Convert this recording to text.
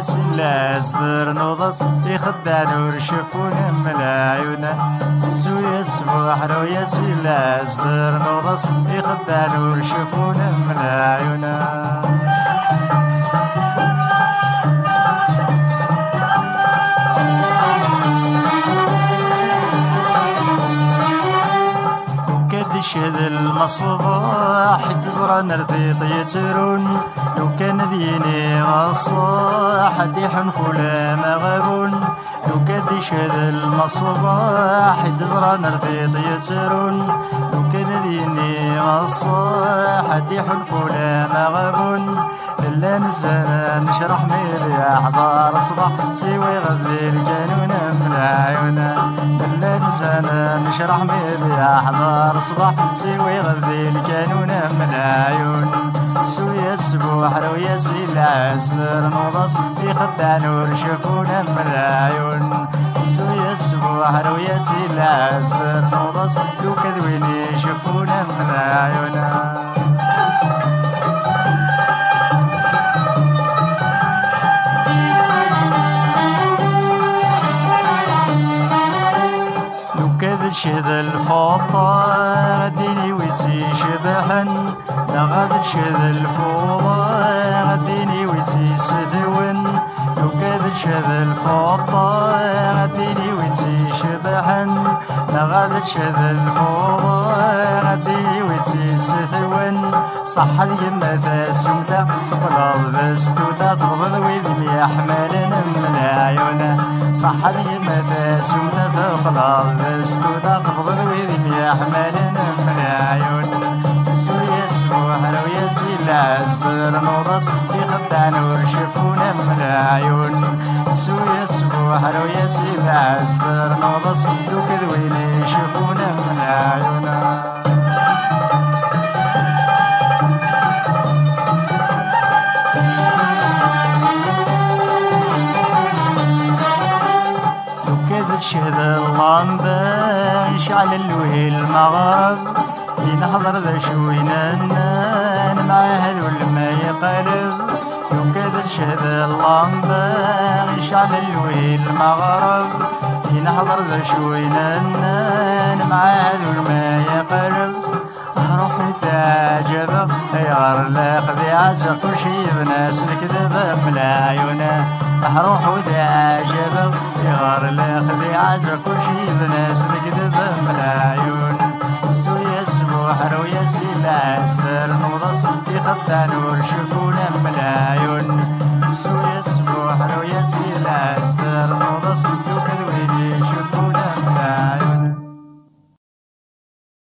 سلاس ترنوضس يخدان ورشفون ملايونا سويس بحر ويا سلاس ترنوضس يخدان ورشفون ملايونا تشهد المصباح تزرع نرثيط يترون. لو كان ديني غصاح دي حنفولا مغرون لو كان تشهد المصباح تزرع نرثيط يترون. لو كان ديني غصاح دي حنفولا مغرون إلا نسانا نشرح ميلي أحضار صباح سوي غذي الجنون من عيونا إلا نسانا نشرح ميلي أحضار صباح سوي غذي الجنون من عيون سويا السبوح رويا سيلا سر نوضس في خدع نور شفونا من العيون سويا السبوح رويا سيلا سر نوضس لو كذويني شفونا من العيون شد الفوطة غديني ويسي شبحن غاد شد الفوطة غديني ويسي سدون وكاد شد الفوطة غديني ويسي شبحن غاد شد الفوطة غديني ويسي سدون صح اليمة ذا سمدة تقلب بس تودا تغضل ويدي يحمل من العيون صح اليمة ذا سمدة تقلب بس تودا تغضل ويدي يحمل من العيون سوريا سبوح رويا سيلا صدر نورس يخدع نور شفونا سوريا سبوح رويا سيلا صدر نورس دوك وين يشوفونا اللمبة يشعل اللوهي المغرب. ينحضر ذا شوينا مع هذول ما يقلب يوكد شهد اللمبة يشعل اللوهي المغرب. ينحضر ذا شوينا مع هذول ما يقلب تعجب غير لقضي عزق وشي بناس الكذب ملايونة روح وتعجب غير لقضي عزق وشي بناس الكذب ملايونة سويا السبوحر ويا سيلا استر نوضة صدي خطان والشفونة ملايون سويا السبوحر ويا سيلا استر